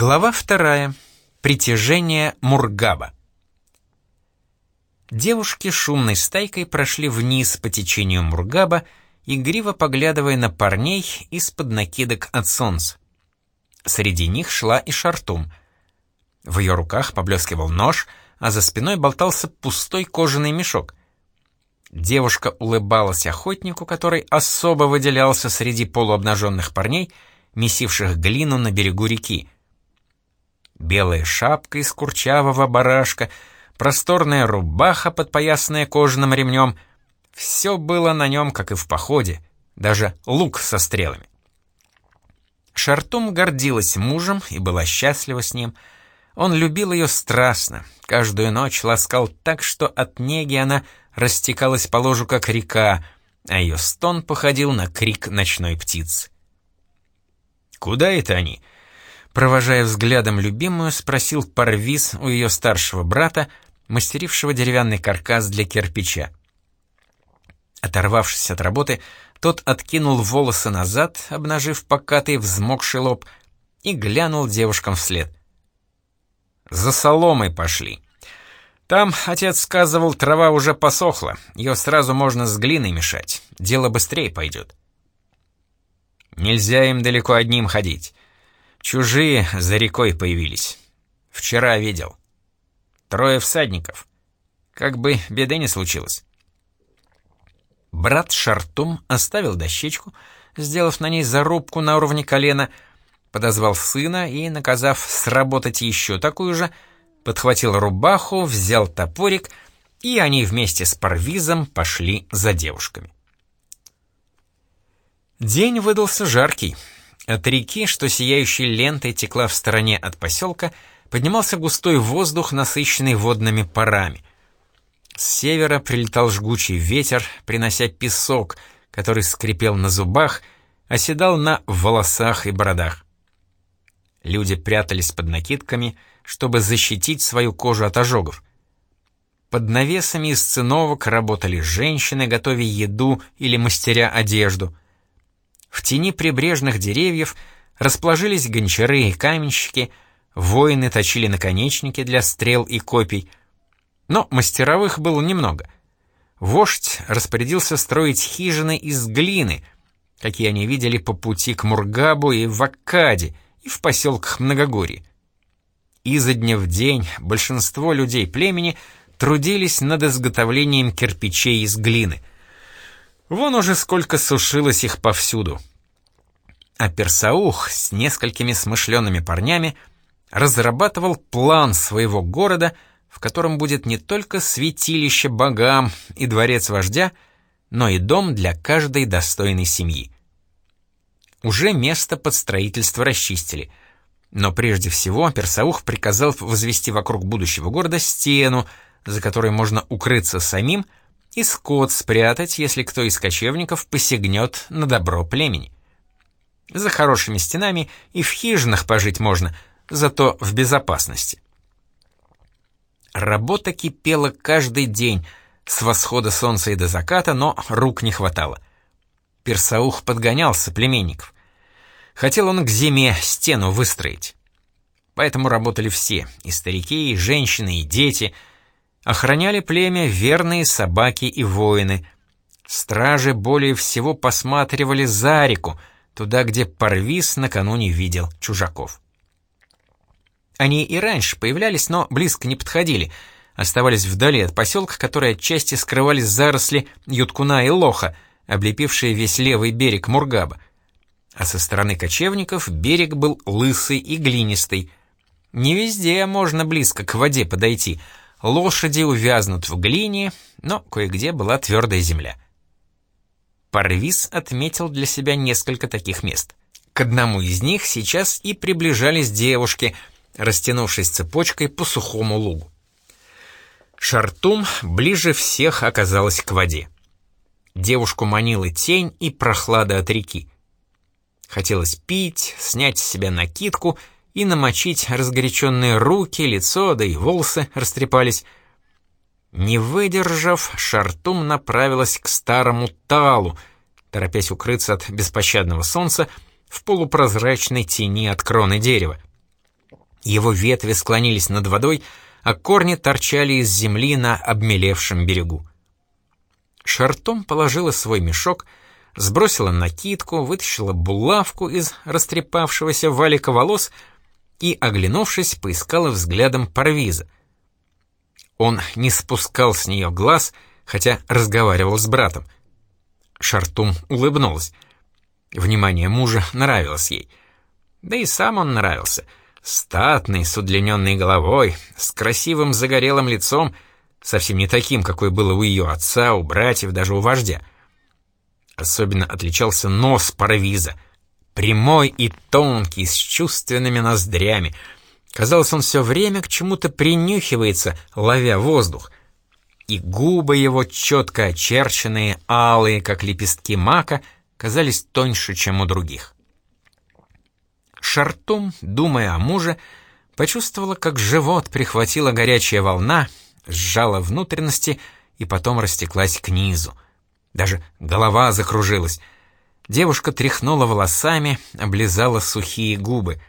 Глава вторая. Притяжение Мургаба. Девушки шумной стайкой прошли вниз по течению Мургаба, игриво поглядывая на парней из-под накидок от солнца. Среди них шла и Шартум. В ее руках поблескивал нож, а за спиной болтался пустой кожаный мешок. Девушка улыбалась охотнику, который особо выделялся среди полуобнаженных парней, месивших глину на берегу реки — белая шапка из курчавого барашка, просторная рубаха, подпоясанная кожаным ремнем. Все было на нем, как и в походе, даже лук со стрелами. Шартум гордилась мужем и была счастлива с ним. Он любил ее страстно, каждую ночь ласкал так, что от неги она растекалась по ложу, как река, а ее стон походил на крик ночной птицы. «Куда это они?» Провожая взглядом любимую, спросил Парвиз у ее старшего брата, мастерившего деревянный каркас для кирпича. Оторвавшись от работы, тот откинул волосы назад, обнажив покатый взмокший лоб, и глянул девушкам вслед. «За соломой пошли. Там, отец сказывал, трава уже посохла, ее сразу можно с глиной мешать, дело быстрее пойдет». «Нельзя им далеко одним ходить. Чужие за рекой появились. Вчера видел. Трое всадников. Как бы беды не случилось. Брат Шартум оставил дощечку, сделав на ней зарубку на уровне колена, подозвал сына и, наказав сработать еще такую же, подхватил рубаху, взял топорик, и они вместе с Парвизом пошли за девушками. День выдался жаркий. От реки, что сияющей лентой текла в стороне от поселка, поднимался густой воздух, насыщенный водными парами. С севера прилетал жгучий ветер, принося песок, который скрипел на зубах, оседал на волосах и бородах. Люди прятались под накидками, чтобы защитить свою кожу от ожогов. Под навесами из циновок работали женщины, готовя еду или мастеря одежду — в тени прибрежных деревьев расположились гончары и каменщики, воины точили наконечники для стрел и копий. Но мастеровых было немного. Вождь распорядился строить хижины из глины, какие они видели по пути к Мургабу и в Аккаде, и в поселках Многогорья. Изо дня в день большинство людей племени трудились над изготовлением кирпичей из глины — Вон уже сколько сушилось их повсюду. А Персаух с несколькими смышленными парнями разрабатывал план своего города, в котором будет не только святилище богам и дворец вождя, но и дом для каждой достойной семьи. Уже место под строительство расчистили, но прежде всего Персаух приказал возвести вокруг будущего города стену, за которой можно укрыться самим, и скот спрятать, если кто из кочевников посягнет на добро племени. За хорошими стенами и в хижинах пожить можно, зато в безопасности. Работа кипела каждый день, с восхода солнца и до заката, но рук не хватало. Персаух подгонял соплеменников. Хотел он к зиме стену выстроить. Поэтому работали все, и старики, и женщины, и дети — Охраняли племя верные собаки и воины. Стражи более всего посматривали за реку, туда, где Парвис накануне видел чужаков. Они и раньше появлялись, но близко не подходили, оставались вдали от поселка, который отчасти скрывались заросли Юткуна и Лоха, облепившие весь левый берег Мургаба. А со стороны кочевников берег был лысый и глинистый. Не везде можно близко к воде подойти — Лошади увязнут в глине, но кое-где была твердая земля. Парвиз отметил для себя несколько таких мест. К одному из них сейчас и приближались девушки, растянувшись цепочкой по сухому лугу. Шартум ближе всех оказалась к воде. Девушку манила тень и прохлада от реки. Хотелось пить, снять с себя накидку — и намочить разгоряченные руки, лицо, да и волосы растрепались. Не выдержав, Шартум направилась к старому талу, торопясь укрыться от беспощадного солнца в полупрозрачной тени от кроны дерева. Его ветви склонились над водой, а корни торчали из земли на обмелевшем берегу. Шартом положила свой мешок, сбросила накидку, вытащила булавку из растрепавшегося валика волос и, оглянувшись, поискала взглядом Парвиза. Он не спускал с нее глаз, хотя разговаривал с братом. Шартум улыбнулась. Внимание мужа нравилось ей. Да и сам он нравился. Статный, с удлиненной головой, с красивым загорелым лицом, совсем не таким, какой было у ее отца, у братьев, даже у вождя. Особенно отличался нос Парвиза. Прямой и тонкий, с чувственными ноздрями. Казалось, он все время к чему-то принюхивается, ловя воздух. И губы его, четко очерченные, алые, как лепестки мака, казались тоньше, чем у других. Шартум, думая о муже, почувствовала, как живот прихватила горячая волна, сжала внутренности и потом растеклась к низу. Даже голова закружилась. Девушка тряхнула волосами, облизала сухие губы.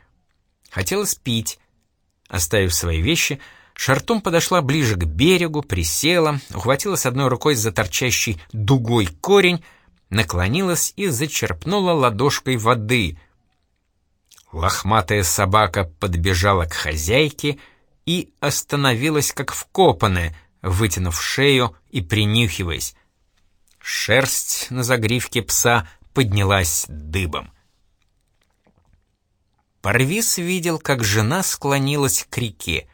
Хотелось пить. Оставив свои вещи, Шартум подошла ближе к берегу, присела, ухватилась одной рукой за торчащий дугой корень, наклонилась и зачерпнула ладошкой воды — Лохматая собака подбежала к хозяйке и остановилась как вкопанная, вытянув шею и принюхиваясь. Шерсть на загривке пса поднялась дыбом. Парвис видел, как жена склонилась к реке.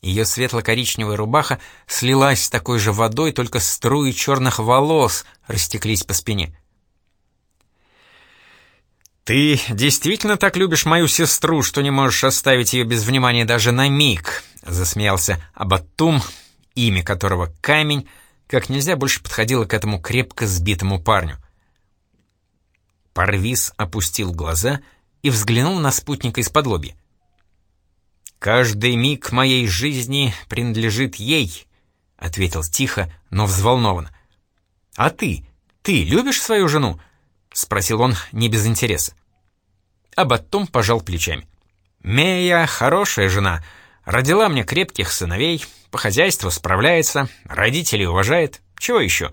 Ее светло-коричневая рубаха слилась с такой же водой, только струи черных волос растеклись по спине. «Ты действительно так любишь мою сестру, что не можешь оставить ее без внимания даже на миг?» — засмеялся Абаттум, имя которого Камень, как нельзя больше подходило к этому крепко сбитому парню. Парвис опустил глаза и взглянул на спутника из-под лоби. «Каждый миг моей жизни принадлежит ей», — ответил тихо, но взволнованно. «А ты? Ты любишь свою жену?» — спросил он не без интереса. А потом пожал плечами. «Мея хорошая жена, родила мне крепких сыновей, по хозяйству справляется, родителей уважает. Чего еще?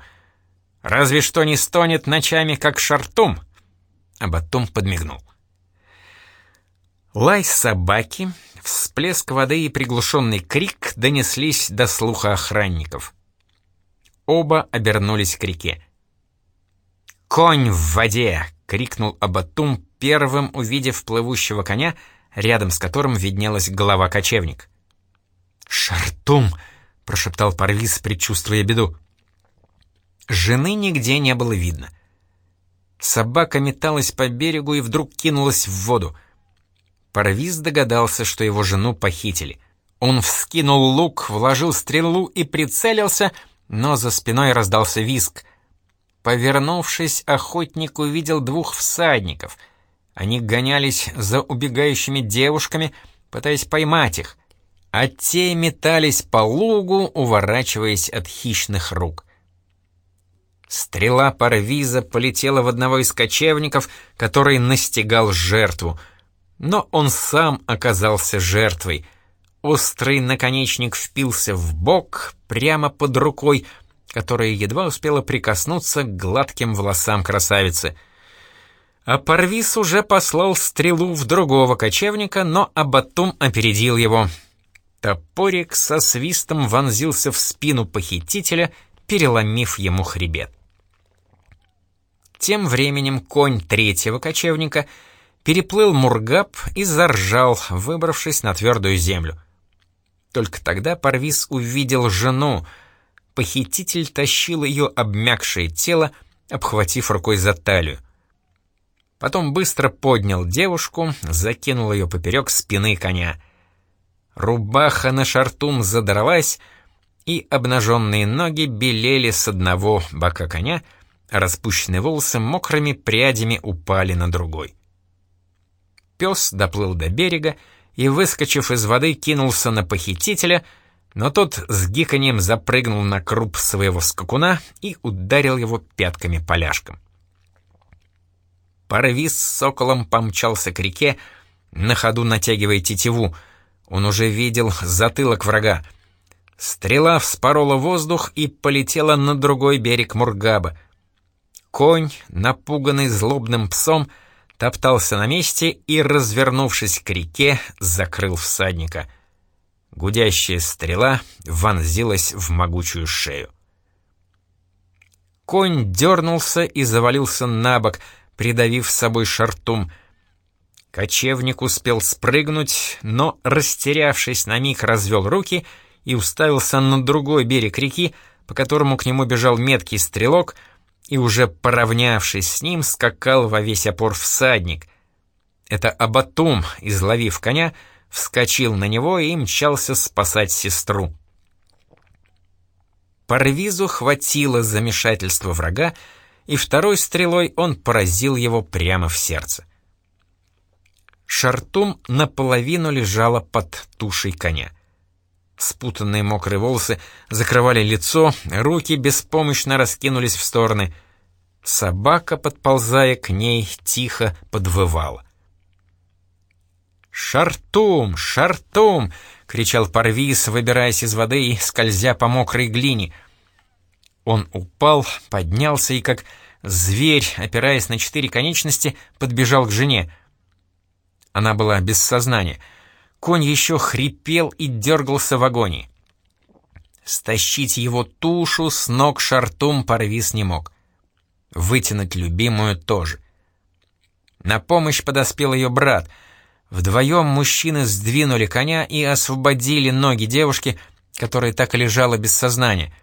Разве что не стонет ночами, как шартум?» А потом подмигнул. Лай собаки, всплеск воды и приглушенный крик донеслись до слуха охранников. Оба обернулись к реке. «Конь в воде!» — крикнул Абатум, первым увидев плывущего коня, рядом с которым виднелась голова кочевник. «Шартум!» — прошептал Парвиз, предчувствуя беду. Жены нигде не было видно. Собака металась по берегу и вдруг кинулась в воду. Парвиз догадался, что его жену похитили. Он вскинул лук, вложил стрелу и прицелился, но за спиной раздался виск. Повернувшись, охотник увидел двух всадников. Они гонялись за убегающими девушками, пытаясь поймать их, а те метались по лугу, уворачиваясь от хищных рук. Стрела Парвиза полетела в одного из кочевников, который настигал жертву. Но он сам оказался жертвой. Острый наконечник впился в бок, прямо под рукой, которая едва успела прикоснуться к гладким волосам красавицы. А Парвис уже послал стрелу в другого кочевника, но Абатум опередил его. Топорик со свистом вонзился в спину похитителя, переломив ему хребет. Тем временем конь третьего кочевника переплыл Мургаб и заржал, выбравшись на твердую землю. Только тогда Парвис увидел жену, похититель тащил ее обмякшее тело, обхватив рукой за талию. Потом быстро поднял девушку, закинул ее поперек спины коня. Рубаха на шартум задралась, и обнаженные ноги белели с одного бока коня, распущенные волосы мокрыми прядями упали на другой. Пес доплыл до берега и, выскочив из воды, кинулся на похитителя — но тот с гиканьем запрыгнул на круп своего скакуна и ударил его пятками поляшком. Парвиз с соколом помчался к реке, на ходу натягивая тетиву. Он уже видел затылок врага. Стрела вспорола воздух и полетела на другой берег Мургаба. Конь, напуганный злобным псом, топтался на месте и, развернувшись к реке, закрыл всадника. Гудящая стрела вонзилась в могучую шею. Конь дернулся и завалился на бок, придавив с собой шартум. Кочевник успел спрыгнуть, но, растерявшись на миг, развел руки и уставился на другой берег реки, по которому к нему бежал меткий стрелок — и уже поравнявшись с ним, скакал во весь опор всадник. Это Абатум, изловив коня, вскочил на него и мчался спасать сестру. Парвизу хватило замешательства врага, и второй стрелой он поразил его прямо в сердце. Шартум наполовину лежала под тушей коня. Спутанные мокрые волосы закрывали лицо, руки беспомощно раскинулись в стороны. Собака, подползая к ней, тихо подвывала. «Шартум! Шартум!» — кричал Парвис, выбираясь из воды и скользя по мокрой глине. Он упал, поднялся и, как зверь, опираясь на четыре конечности, подбежал к жене. Она была без сознания — Конь еще хрипел и дергался в агонии. Стащить его тушу с ног шартум Парвис не мог. Вытянуть любимую тоже. На помощь подоспел ее брат. Вдвоем мужчины сдвинули коня и освободили ноги девушки, которая так и лежала без сознания.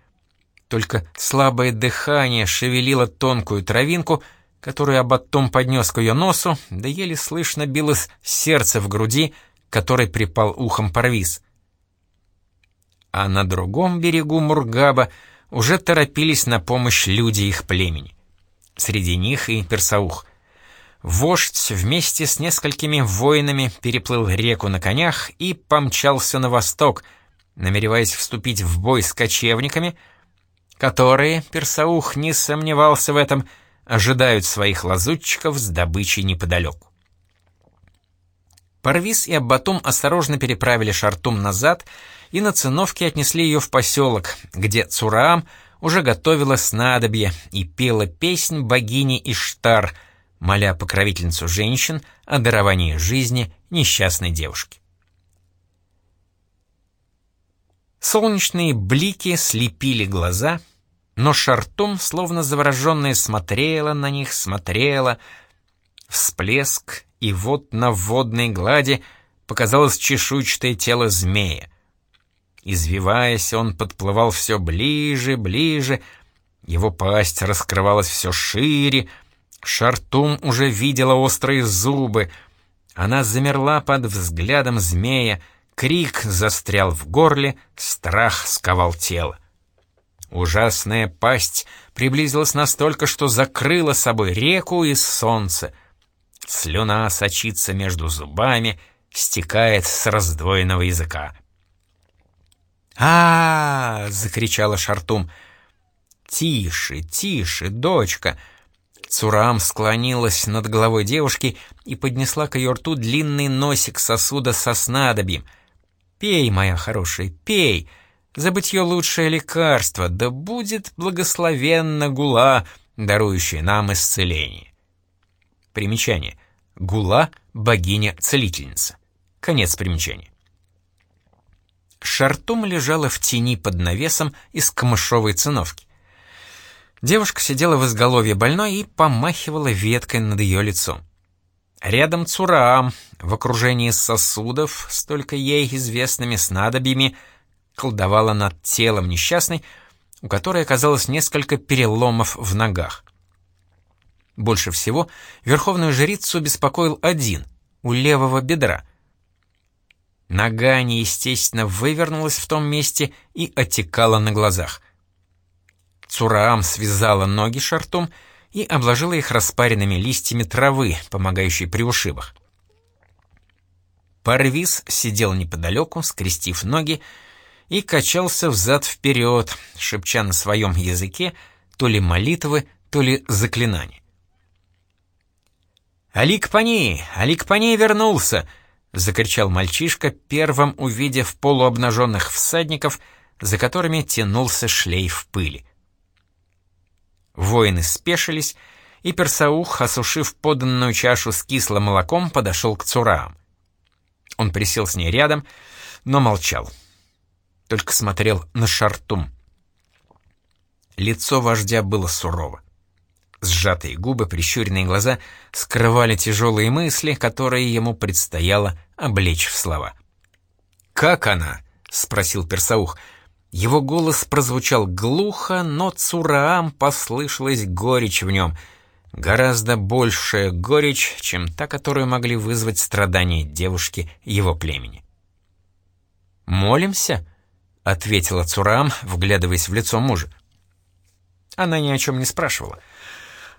Только слабое дыхание шевелило тонкую травинку, которую Абаттом поднес к ее носу, да еле слышно билось сердце в груди, который припал ухом Парвиз. А на другом берегу Мургаба уже торопились на помощь люди их племени. Среди них и Персаух. Вождь вместе с несколькими воинами переплыл реку на конях и помчался на восток, намереваясь вступить в бой с кочевниками, которые, Персаух не сомневался в этом, ожидают своих лазутчиков с добычей неподалеку. Парвиз и Аббатум осторожно переправили Шартум назад и на циновке отнесли ее в поселок, где Цураам уже готовила снадобье и пела песнь богини Иштар, моля покровительницу женщин о даровании жизни несчастной девушки. Солнечные блики слепили глаза, но Шартум, словно завороженная, смотрела на них, смотрела. Всплеск, и вот на водной глади показалось чешуйчатое тело змея. Извиваясь, он подплывал все ближе, ближе, его пасть раскрывалась все шире, Шартум уже видела острые зубы. Она замерла под взглядом змея, крик застрял в горле, страх сковал тело. Ужасная пасть приблизилась настолько, что закрыла собой реку и солнце — Слюна сочится между зубами, стекает с раздвоенного языка. а, -а, -а закричала Шартум. «Тише, тише, дочка!» Цурам склонилась над головой девушки и поднесла к ее рту длинный носик сосуда со снадобьем. «Пей, моя хорошая, пей! Забытье лучшее лекарство, да будет благословенна гула, дарующая нам исцеление!» Примечание. Гула — богиня-целительница. Конец примечания. Шартум лежала в тени под навесом из камышовой циновки. Девушка сидела в изголовье больной и помахивала веткой над ее лицом. Рядом Цураам, в окружении сосудов, столько ей известными снадобьями, колдовала над телом несчастной, у которой оказалось несколько переломов в ногах. Больше всего верховную жрицу беспокоил один, у левого бедра. Нога неестественно вывернулась в том месте и отекала на глазах. Цураам связала ноги шартом и обложила их распаренными листьями травы, помогающей при ушибах. Парвиз сидел неподалеку, скрестив ноги, и качался взад-вперед, шепча на своем языке то ли молитвы, то ли заклинания. «Алик Пани! Алик Пани вернулся!» — закричал мальчишка, первым увидев полуобнаженных всадников, за которыми тянулся шлейф пыли. Воины спешились, и Персаух, осушив поданную чашу с кислым молоком, подошел к Цураам. Он присел с ней рядом, но молчал. Только смотрел на Шартум. Лицо вождя было сурово. Сжатые губы, прищуренные глаза скрывали тяжелые мысли, которые ему предстояло облечь в слова. «Как она?» — спросил Персаух. Его голос прозвучал глухо, но Цураам послышалась горечь в нем. Гораздо большая горечь, чем та, которую могли вызвать страдания девушки его племени. «Молимся?» — ответила Цураам, вглядываясь в лицо мужа. Она ни о чем не спрашивала.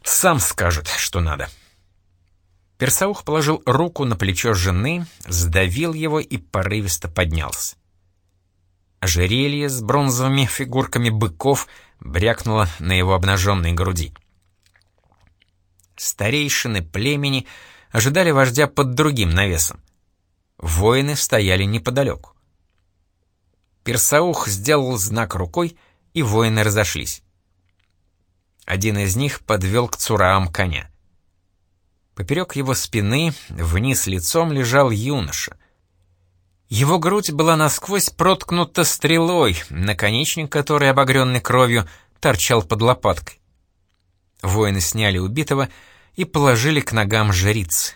Сам скажет, что надо. Персаух положил руку на плечо жены, сдавил его и порывисто поднялся. Ожерелье с бронзовыми фигурками быков брякнуло на его обнаженной груди. Старейшины племени ожидали вождя под другим навесом. Воины стояли неподалеку. Персаух сделал знак рукой, и воины разошлись. Один из них подвел к Цураам коня. Поперек его спины, вниз лицом, лежал юноша. Его грудь была насквозь проткнута стрелой, наконечник которой, обогренный кровью, торчал под лопаткой. Воины сняли убитого и положили к ногам жриц.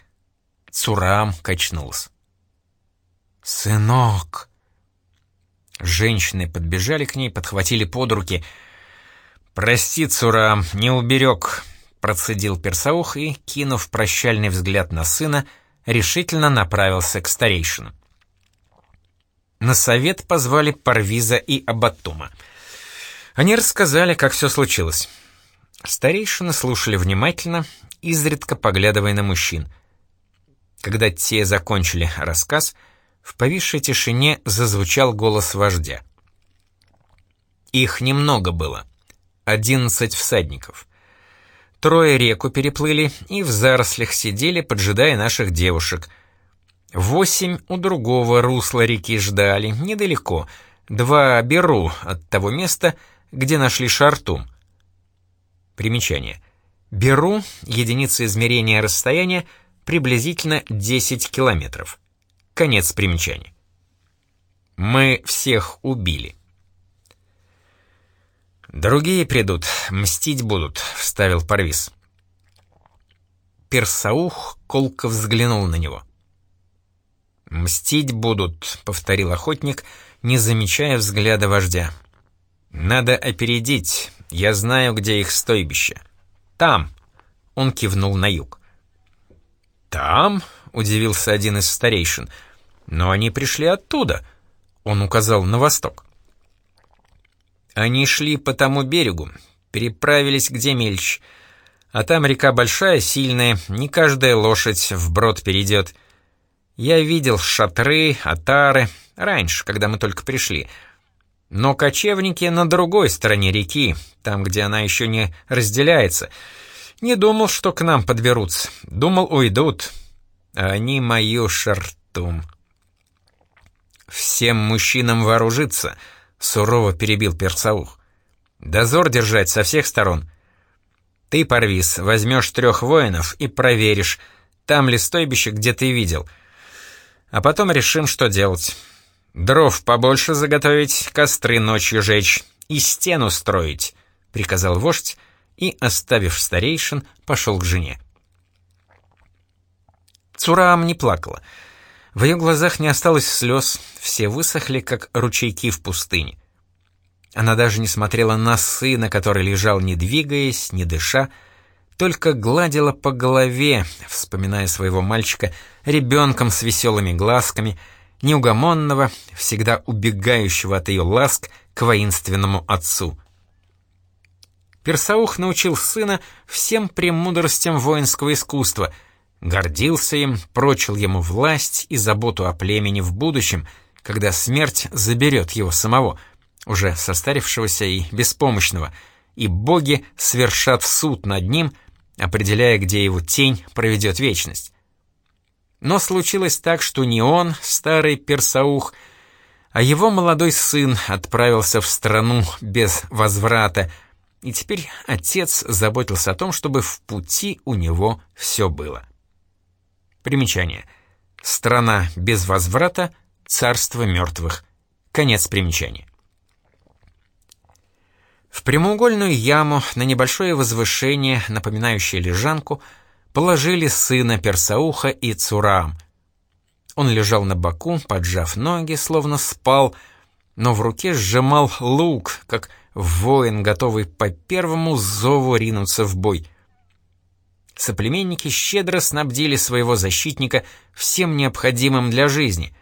Цураам качнулся. «Сынок!» Женщины подбежали к ней, подхватили под руки — «Прости, Цура, не уберег», — процедил Персаух и, кинув прощальный взгляд на сына, решительно направился к старейшину. На совет позвали Парвиза и Абатума. Они рассказали, как все случилось. Старейшины слушали внимательно, изредка поглядывая на мужчин. Когда те закончили рассказ, в повисшей тишине зазвучал голос вождя. Их немного было. Одиннадцать всадников. Трое реку переплыли и в зарослях сидели, поджидая наших девушек. Восемь у другого русла реки ждали, недалеко. Два беру от того места, где нашли шартум. Примечание. Беру — единица измерения расстояния, приблизительно 10 километров. Конец примечания. Мы всех убили. «Другие придут, мстить будут», — вставил Парвис. Персаух колко взглянул на него. «Мстить будут», — повторил охотник, не замечая взгляда вождя. «Надо опередить, я знаю, где их стойбище. Там», — он кивнул на юг. «Там?» — удивился один из старейшин. «Но они пришли оттуда», — он указал на восток. Они шли по тому берегу, переправились где мельче. А там река большая, сильная, не каждая лошадь вброд перейдет. Я видел шатры, отары, раньше, когда мы только пришли. Но кочевники на другой стороне реки, там, где она еще не разделяется. Не думал, что к нам подберутся. Думал, уйдут. А они мою шартум. Всем мужчинам вооружиться — сурово перебил Перцаух. «Дозор держать со всех сторон. Ты, Парвис, возьмешь трех воинов и проверишь, там ли стойбище, где ты видел. А потом решим, что делать. Дров побольше заготовить, костры ночью жечь и стену строить», — приказал вождь и, оставив старейшин, пошел к жене. Цураам не плакала. В ее глазах не осталось слез, все высохли, как ручейки в пустыне. Она даже не смотрела на сына, который лежал не двигаясь, не дыша, только гладила по голове, вспоминая своего мальчика ребенком с веселыми глазками, неугомонного, всегда убегающего от ее ласк к воинственному отцу. Персаух научил сына всем премудростям воинского искусства — гордился им, прочил ему власть и заботу о племени в будущем, когда смерть заберет его самого, уже состарившегося и беспомощного, и боги свершат суд над ним, определяя, где его тень проведет вечность. Но случилось так, что не он, старый персаух, а его молодой сын отправился в страну без возврата, и теперь отец заботился о том, чтобы в пути у него все было. Примечание. Страна без возврата, царство мертвых. Конец примечания. В прямоугольную яму на небольшое возвышение, напоминающее лежанку, положили сына Персауха и Цурам. Он лежал на боку, поджав ноги, словно спал, но в руке сжимал лук, как воин, готовый по первому зову ринуться в бой. Соплеменники щедро снабдили своего защитника всем необходимым для жизни.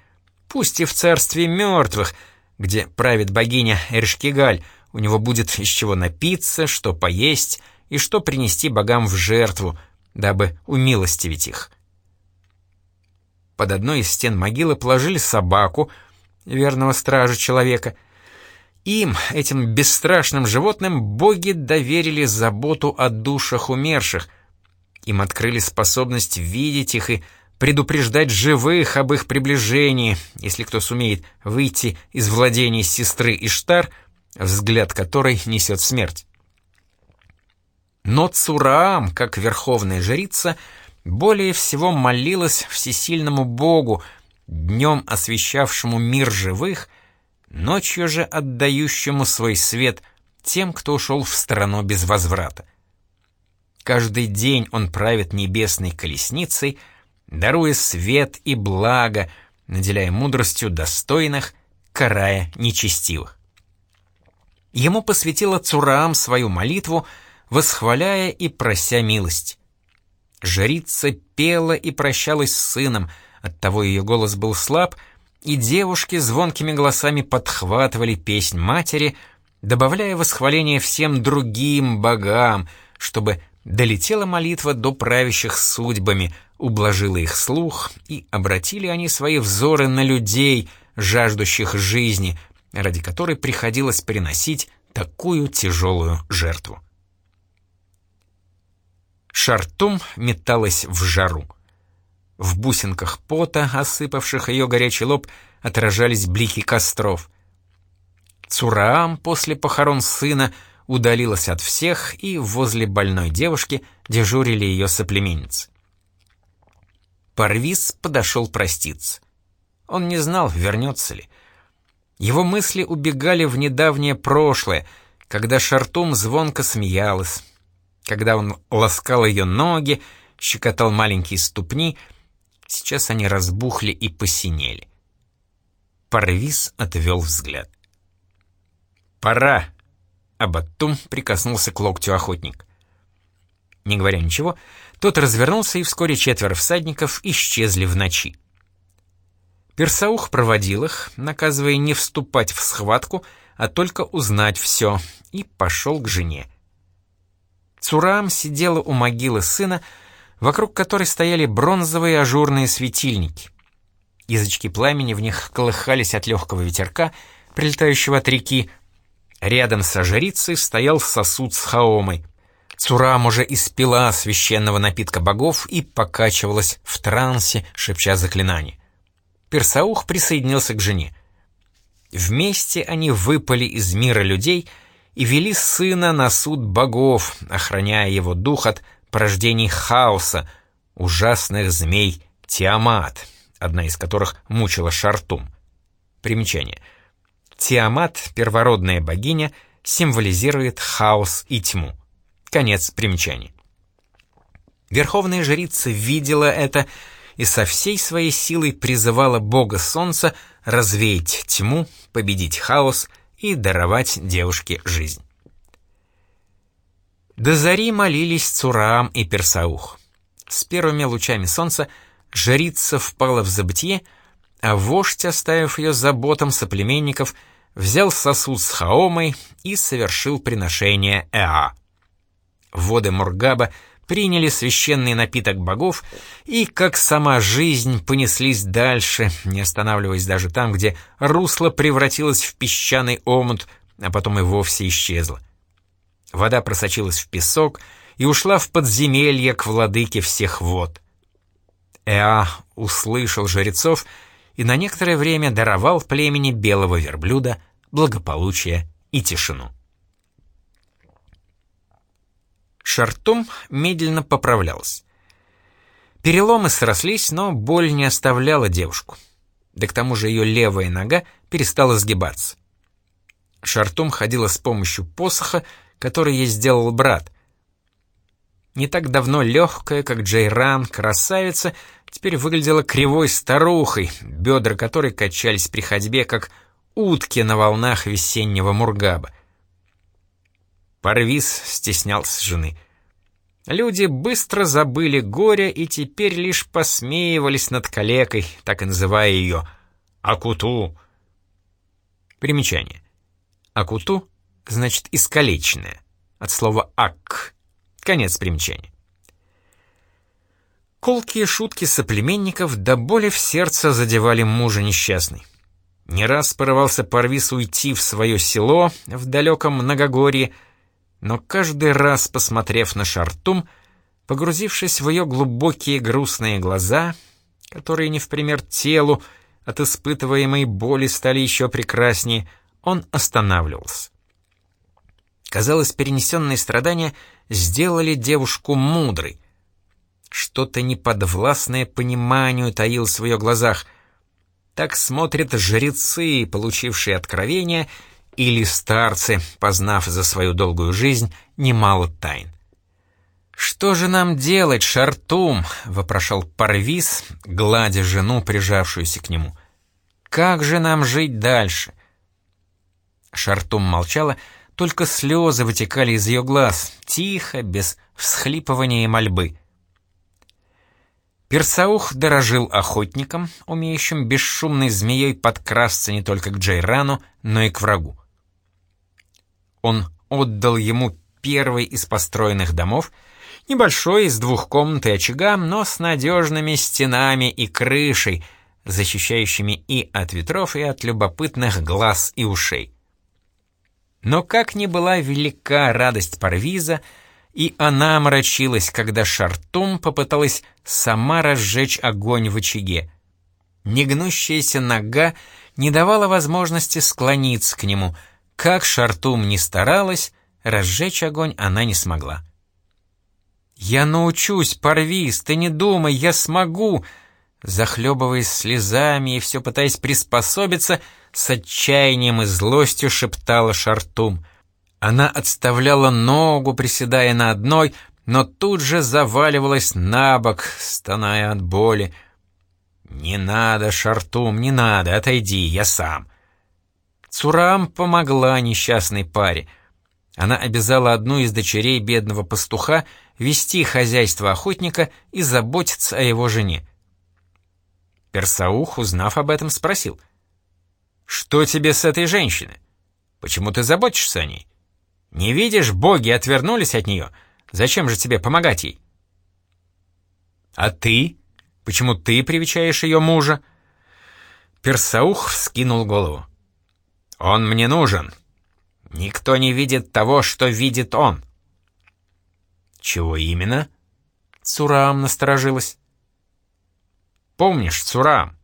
Пусть и в царстве мертвых, где правит богиня Эршкигаль, у него будет из чего напиться, что поесть и что принести богам в жертву — дабы умилостивить их. Под одной из стен могилы положили собаку, верного стража человека. Им, этим бесстрашным животным, боги доверили заботу о душах умерших. Им открыли способность видеть их и предупреждать живых об их приближении, если кто сумеет выйти из владений сестры Иштар, взгляд которой несет смерть. Но Цураам, как верховная жрица, более всего молилась всесильному Богу, днем освещавшему мир живых, ночью же отдающему свой свет тем, кто ушел в страну без возврата. Каждый день он правит небесной колесницей, даруя свет и благо, наделяя мудростью достойных, карая нечестивых. Ему посвятила Цураам свою молитву — восхваляя и прося милость. Жрица пела и прощалась с сыном, оттого ее голос был слаб, и девушки звонкими голосами подхватывали песнь матери, добавляя восхваление всем другим богам, чтобы долетела молитва до правящих судьбами, ублажила их слух, и обратили они свои взоры на людей, жаждущих жизни, ради которой приходилось приносить такую тяжелую жертву. Шартум металась в жару. В бусинках пота, осыпавших ее горячий лоб, отражались блики костров. Цураам после похорон сына удалилась от всех, и возле больной девушки дежурили ее соплеменницы. Парвиз подошел проститься. Он не знал, вернется ли. Его мысли убегали в недавнее прошлое, когда Шартум звонко смеялась, когда он ласкал ее ноги, щекотал маленькие ступни, сейчас они разбухли и посинели. Парвиз отвел взгляд. «Пора!» — Абаттум прикоснулся к локтю охотник. Не говоря ничего, тот развернулся, и вскоре четверо всадников исчезли в ночи. Персаух проводил их, наказывая не вступать в схватку, а только узнать все, и пошел к жене. Цурам сидела у могилы сына, вокруг которой стояли бронзовые ажурные светильники. Язычки пламени в них колыхались от легкого ветерка, прилетающего от реки. Рядом со жрицей стоял сосуд с хаомой. Цурам уже испила священного напитка богов и покачивалась в трансе, шепча заклинание. Персаух присоединился к жене. Вместе они выпали из мира людей — и вели сына на суд богов, охраняя его дух от порождений хаоса, ужасных змей Тиамат, одна из которых мучила Шартум. Примечание. Тиамат, первородная богиня, символизирует хаос и тьму. Конец примечания. Верховная жрица видела это и со всей своей силой призывала бога солнца развеять тьму, победить хаос и даровать девушке жизнь. До зари молились Цураам и Персаух. С первыми лучами солнца жрица впала в забытье, а вождь, оставив ее заботам соплеменников, взял сосуд с хаомой и совершил приношение Эа. Воды Мургаба приняли священный напиток богов и, как сама жизнь, понеслись дальше, не останавливаясь даже там, где русло превратилось в песчаный омут, а потом и вовсе исчезло. Вода просочилась в песок, и ушла в подземелье к владыке всех вод. Эа услышал жрецов и на некоторое время даровал племени белого верблюда благополучие и тишину. Шартум медленно поправлялась. Переломы срослись, но боль не оставляла девушку. Да к тому же ее левая нога перестала сгибаться. Шартум ходила с помощью посоха, который ей сделал брат. Не так давно легкая, как Джейран, красавица, теперь выглядела кривой старухой, бедра которой качались при ходьбе, как утки на волнах весеннего мургаба. Парвиз стеснялся жены. Люди быстро забыли горе и теперь лишь посмеивались над калекой, так и называя ее «Акуту». Примечание. «Акуту» значит «искалеченное», от слова «ак». Конец примечания. Колкие шутки соплеменников до боли в сердце задевали мужа несчастный. Не раз порывался Парвис уйти в свое село в далеком Многогорье, но каждый раз, посмотрев на Шартум, погрузившись в ее глубокие грустные глаза, которые не в пример телу, от испытываемой боли стали еще прекраснее, он останавливался. Казалось, перенесенные страдания сделали девушку мудрой. Что-то неподвластное пониманию таилось в ее глазах. Так смотрят жрецы, получившие откровение, или старцы, познав за свою долгую жизнь немало тайн. «Что же нам делать, Шартум?» — вопрошал Парвис, гладя жену, прижавшуюся к нему. «Как же нам жить дальше?» Шартум молчала, только слезы вытекали из ее глаз, тихо, без всхлипывания и мольбы. Персаух дорожил охотником, умеющим бесшумной змеей подкрасться не только к Джейрану, но и к врагу. Он отдал ему первый из построенных домов, небольшой, из двух комнат и очага, но с надежными стенами и крышей, защищающими и от ветров, и от любопытных глаз и ушей. Но как ни была велика радость Парвиза, и она омрачилась, когда Шартум попыталась сама разжечь огонь в очаге. Негнущаяся нога не давала возможности склониться к нему. Как Шартум не старалась, разжечь огонь она не смогла. «Я научусь, Парвиз, ты не думай, я смогу!» Захлебываясь слезами и все пытаясь приспособиться, с отчаянием и злостью шептала Шартум. Она отставляла ногу, приседая на одной, но тут же заваливалась на бок, стоная от боли. «Не надо, Шартум, не надо, отойди, я сам». Цурам помогла несчастной паре. Она обязала одну из дочерей бедного пастуха вести хозяйство охотника и заботиться о его жене. Персаух, узнав об этом, спросил. «Что тебе с этой женщиной? Почему ты заботишься о ней? Не видишь, боги отвернулись от нее. Зачем же тебе помогать ей?» «А ты? Почему ты привечаешь ее мужа?» Персаух вскинул голову. «Он мне нужен. Никто не видит того, что видит он». «Чего именно?» Цурам насторожилась. Помнишь, Цура?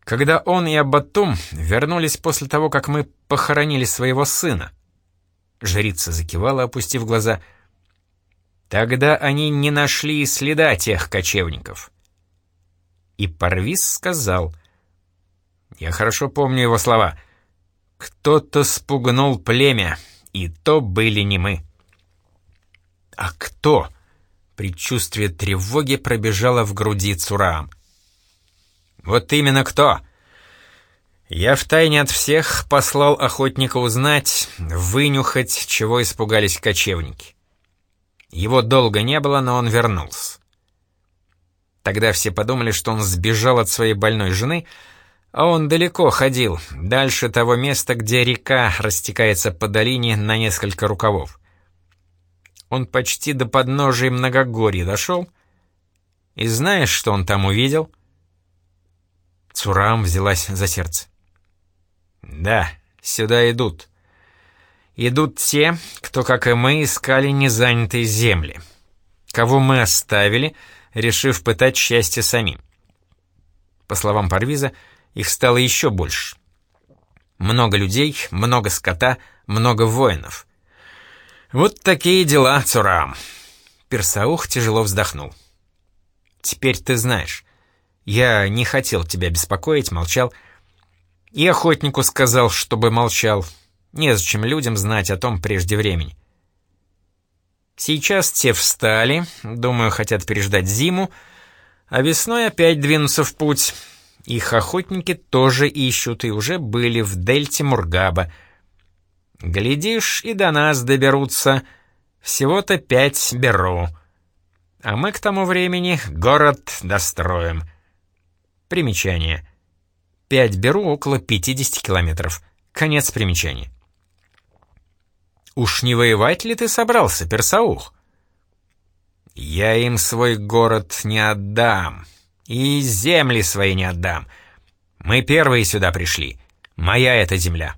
Когда он и Аббатум вернулись после того, как мы похоронили своего сына?» Жрица закивала, опустив глаза. «Тогда они не нашли следа тех кочевников». И Парвис сказал, я хорошо помню его слова, «Кто-то спугнул племя, и то были не мы». «А кто?» Предчувствие тревоги пробежало в груди Цураам. «Вот именно кто?» Я втайне от всех послал охотника узнать, вынюхать, чего испугались кочевники. Его долго не было, но он вернулся. Тогда все подумали, что он сбежал от своей больной жены, а он далеко ходил, дальше того места, где река растекается по долине на несколько рукавов. Он почти до подножия многогорья дошел, и знаешь, что он там увидел? Цурам взялась за сердце. «Да, сюда идут». Идут те, кто, как и мы, искали незанятые земли. Кого мы оставили, решив пытать счастье самим. По словам Парвиза, их стало еще больше. Много людей, много скота, много воинов. Вот такие дела, Цурам. Персаух тяжело вздохнул. Теперь ты знаешь. Я не хотел тебя беспокоить, молчал. И охотнику сказал, чтобы молчал. Незачем людям знать о том прежде времени. Сейчас те встали, думаю, хотят переждать зиму, а весной опять двинутся в путь. Их охотники тоже ищут и уже были в дельте Мургаба. Глядишь, и до нас доберутся. Всего-то пять беру. А мы к тому времени город достроим. Примечание. Пять беру около 50 километров. Конец примечания. «Уж не воевать ли ты собрался, Персаух?» «Я им свой город не отдам, и земли свои не отдам. Мы первые сюда пришли. Моя эта земля».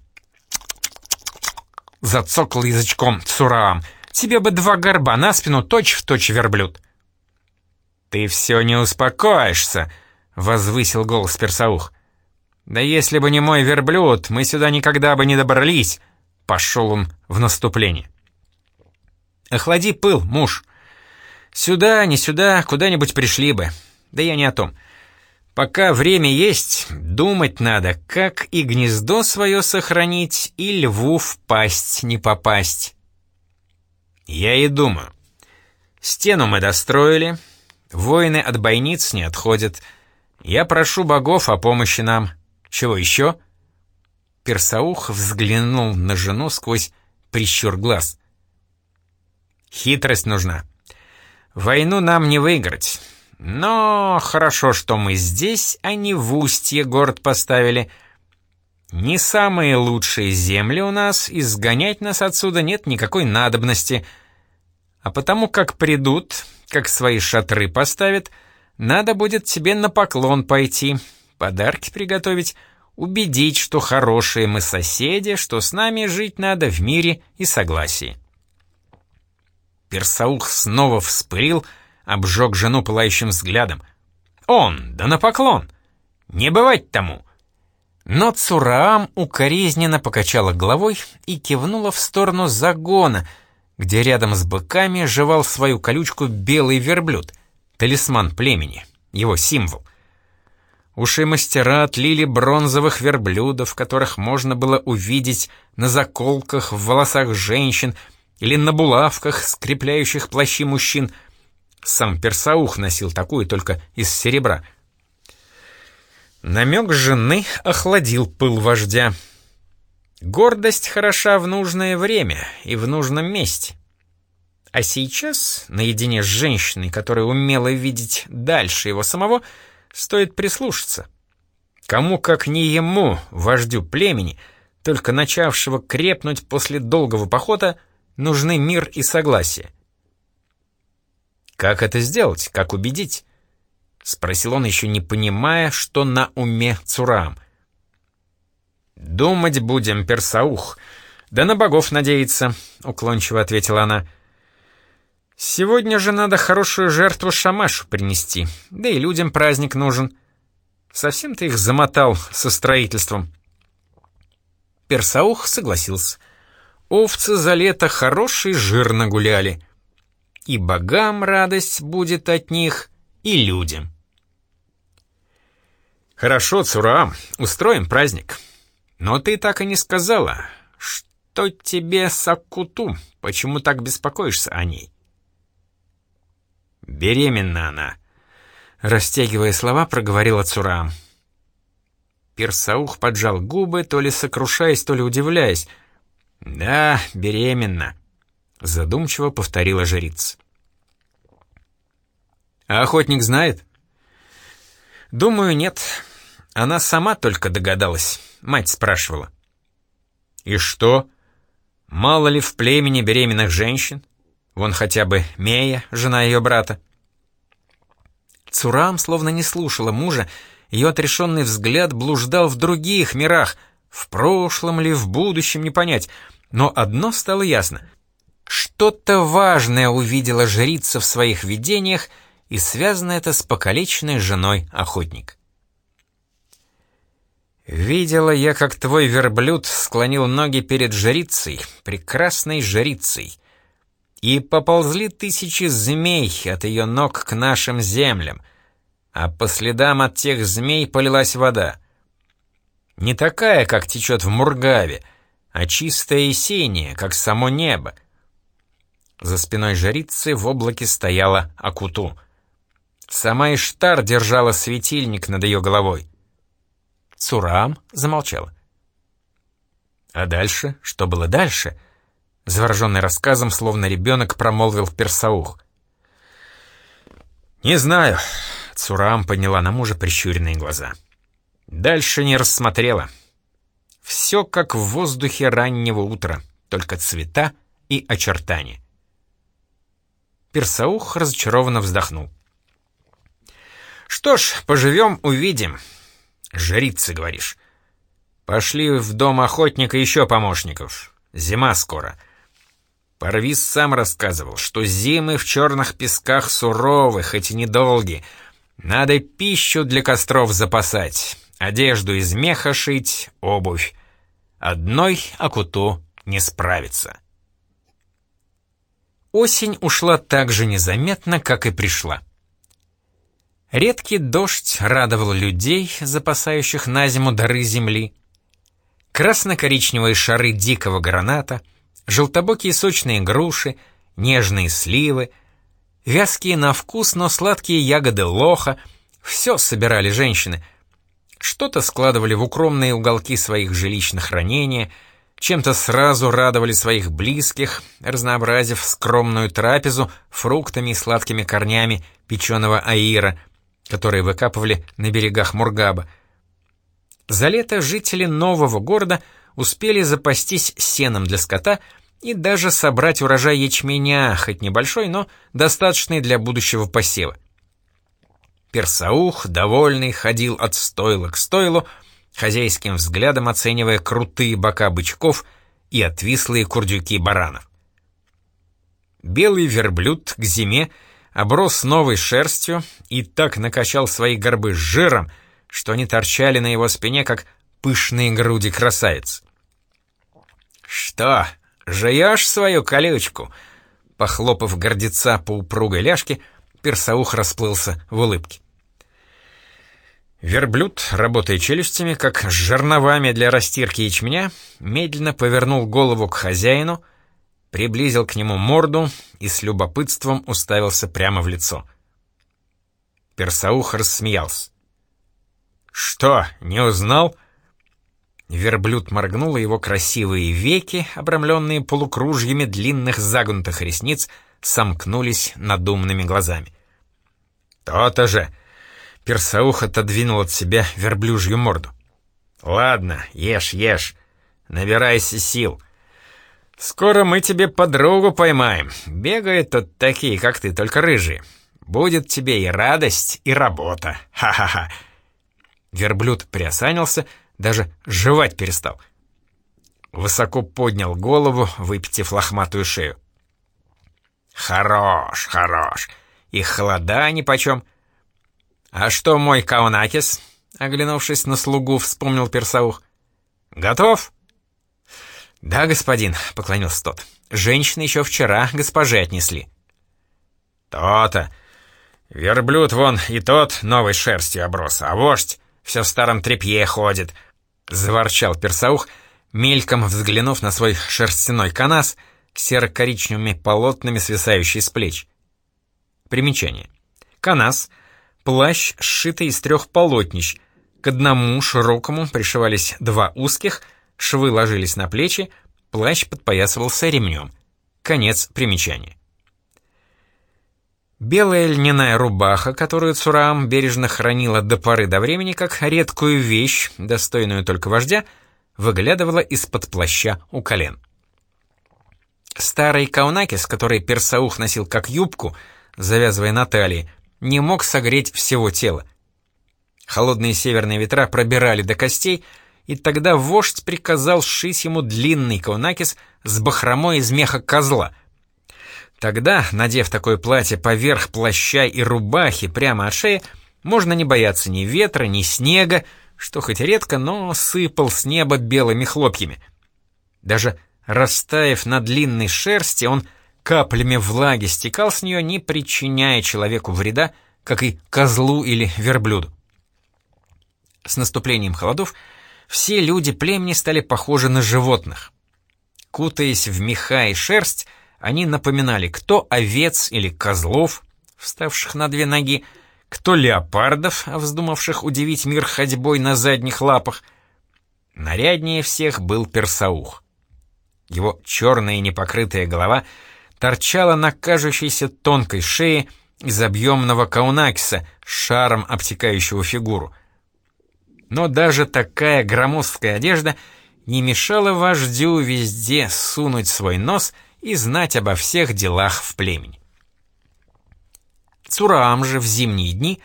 Зацокал язычком Цураам. «Тебе бы два горба на спину, точь-в-точь верблюд». «Ты все не успокоишься», — возвысил голос Персаух. «Да если бы не мой верблюд, мы сюда никогда бы не добрались. Пошел он в наступление. «Охлади пыл, муж. Сюда, не сюда, куда-нибудь пришли бы. Да я не о том. Пока время есть, думать надо, как и гнездо свое сохранить, и льву в пасть не попасть. Я и думаю. Стену мы достроили, воины от бойниц не отходят. Я прошу богов о помощи нам. Чего еще?» Персаух взглянул на жену сквозь прищур глаз. «Хитрость нужна. Войну нам не выиграть. Но хорошо, что мы здесь, а не в устье город поставили. Не самые лучшие земли у нас, изгонять нас отсюда нет никакой надобности. А потому как придут, как свои шатры поставят, надо будет тебе на поклон пойти, подарки приготовить» убедить, что хорошие мы соседи, что с нами жить надо в мире и согласии. Персаух снова вспылил, обжег жену пылающим взглядом. «Он, да на поклон! Не бывать тому!» Но Цураам укоризненно покачала головой и кивнула в сторону загона, где рядом с быками жевал свою колючку белый верблюд, талисман племени, его символ. Уши мастера отлили бронзовых верблюдов, которых можно было увидеть на заколках в волосах женщин или на булавках, скрепляющих плащи мужчин. Сам Персаух носил такую, только из серебра. Намек жены охладил пыл вождя. Гордость хороша в нужное время и в нужном месте. А сейчас, наедине с женщиной, которая умела видеть дальше его самого, — Стоит прислушаться. Кому, как не ему, вождю племени, только начавшего крепнуть после долгого похода, нужны мир и согласие. «Как это сделать? Как убедить?» — спросил он, еще не понимая, что на уме Цурам. «Думать будем, персаух, да на богов надеяться», — уклончиво ответила она. Сегодня же надо хорошую жертву Шамашу принести, да и людям праздник нужен. Совсем ты их замотал со строительством. Персаух согласился. Овцы за лето хороший жир нагуляли. И богам радость будет от них, и людям. Хорошо, Цураам, устроим праздник. Но ты так и не сказала, что тебе Саккуту, почему так беспокоишься о ней? Беременна она!» Растягивая слова, проговорила Цурам. Персаух поджал губы, то ли сокрушаясь, то ли удивляясь. «Да, беременна», — задумчиво повторила жрица. «А охотник знает?» «Думаю, нет. Она сама только догадалась», — мать спрашивала. «И что? Мало ли в племени беременных женщин? Вон хотя бы Мея, жена ее брата. Цурам словно не слушала мужа, ее отрешенный взгляд блуждал в других мирах, в прошлом ли, в будущем, не понять. Но одно стало ясно. Что-то важное увидела жрица в своих видениях, и связано это с покалеченной женой охотник. «Видела я, как твой верблюд склонил ноги перед жрицей, прекрасной жрицей, и поползли тысячи змей от ее ног к нашим землям, а по следам от тех змей полилась вода. Не такая, как течет в Мургаве, а чистая и синяя, как само небо. За спиной жрицы в облаке стояла Акуту. Сама Иштар держала светильник над ее головой. Цурам замолчала. А дальше? Что было дальше? Завороженный рассказом, словно ребенок промолвил Персаух. «Не знаю», — Цурам подняла на мужа прищуренные глаза. «Дальше не рассмотрела. Все как в воздухе раннего утра, только цвета и очертания». Персаух разочарованно вздохнул. «Что ж, поживем, увидим. Жрицы, говоришь. Пошли в дом охотника еще помощников. Зима скоро. Парвиз сам рассказывал, что зимы в черных песках суровы, хоть и недолги. Надо пищу для костров запасать, одежду из меха шить, обувь. Одной Акуту не справится. Осень ушла так же незаметно, как и пришла. Редкий дождь радовал людей, запасающих на зиму дары земли. Красно-коричневые шары дикого граната, желтобокие сочные груши, нежные сливы, вязкие на вкус, но сладкие ягоды лоха — все собирали женщины. Что-то складывали в укромные уголки своих жилищ на хранение, чем-то сразу радовали своих близких, разнообразив скромную трапезу фруктами и сладкими корнями печеного аира — которые выкапывали на берегах Мургаба. За лето жители нового города успели запастись сеном для скота и даже собрать урожай ячменя, хоть небольшой, но достаточный для будущего посева. Персаух, довольный, ходил от стойла к стойлу, хозяйским взглядом оценивая крутые бока бычков и отвислые курдюки баранов. Белый верблюд к зиме — оброс новой шерстью и так накачал свои горбы жиром, что они торчали на его спине, как пышные груди красавиц. «Что, жуешь свою колючку?» Похлопав гордеца по упругой ляжке, персаух расплылся в улыбке. Верблюд, работая челюстями, как жерновами для растирки ячменя, медленно повернул голову к хозяину — приблизил к нему морду и с любопытством уставился прямо в лицо. Персаух рассмеялся. «Что, не узнал?» Верблюд моргнул, его красивые веки, обрамленные полукружьями длинных загнутых ресниц, сомкнулись над умными глазами. «То-то же!» Персаух отодвинул от себя верблюжью морду. «Ладно, ешь, ешь, набирайся сил». «Скоро мы тебе подругу поймаем. Бегают тут такие, как ты, только рыжие. Будет тебе и радость, и работа. Ха-ха-ха!» Верблюд приосанился, даже жевать перестал. Высоко поднял голову, выпитив лохматую шею. «Хорош, хорош. И холода нипочем. А что мой Каунакис?» Оглянувшись на слугу, вспомнил Персаух. «Готов?» «Да, господин», — поклонился тот. «Женщины еще вчера госпожи отнесли». «То-то. Верблюд вон и тот новой шерстью оброс, а вождь все в старом тряпье ходит», — заворчал персаух, мельком взглянув на свой шерстяной канас, серо-коричневыми полотнами свисающий с плеч. Примечание. Канас — плащ, сшитый из трех полотнищ. К одному широкому пришивались два узких — швы ложились на плечи, плащ подпоясывался ремнем. Конец примечания. Белая льняная рубаха, которую Цураам бережно хранила до поры до времени как редкую вещь, достойную только вождя, выглядывала из-под плаща у колен. Старый каунакис, который Персаух носил как юбку, завязывая на талии, не мог согреть всего тела. Холодные северные ветра пробирали до костей, и тогда вождь приказал сшить ему длинный каунакис с бахромой из меха козла. Тогда, надев такое платье поверх плаща и рубахи прямо от шеи, можно не бояться ни ветра, ни снега, что хоть редко, но сыпал с неба белыми хлопьями. Даже растаяв на длинной шерсти, он каплями влаги стекал с нее, не причиняя человеку вреда, как и козлу или верблюду. С наступлением холодов все люди племени стали похожи на животных. Кутаясь в меха и шерсть, они напоминали, кто овец или козлов, вставших на две ноги, кто леопардов, вздумавших удивить мир ходьбой на задних лапах. Наряднее всех был персаух. Его черная непокрытая голова торчала на кажущейся тонкой шее из объемного каунакиса шаром обтекающего фигуру. Но даже такая громоздкая одежда не мешала вождю везде сунуть свой нос и знать обо всех делах в племени. Цураам же в зимние дни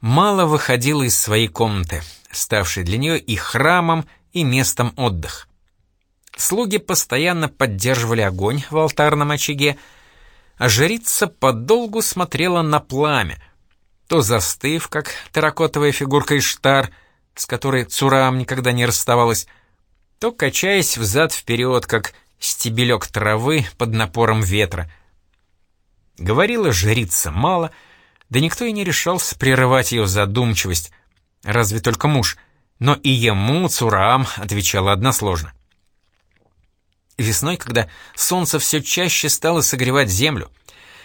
мало выходила из своей комнаты, ставшей для нее и храмом, и местом отдыха. Слуги постоянно поддерживали огонь в алтарном очаге, а жрица подолгу смотрела на пламя, то застыв, как терракотовая фигурка Иштар, с которой Цурам никогда не расставалась, то качаясь взад-вперед, как стебелек травы под напором ветра. Говорила жрица мало, да никто и не решался прерывать ее задумчивость, разве только муж, но и ему Цурам отвечала односложно. Весной, когда солнце все чаще стало согревать землю,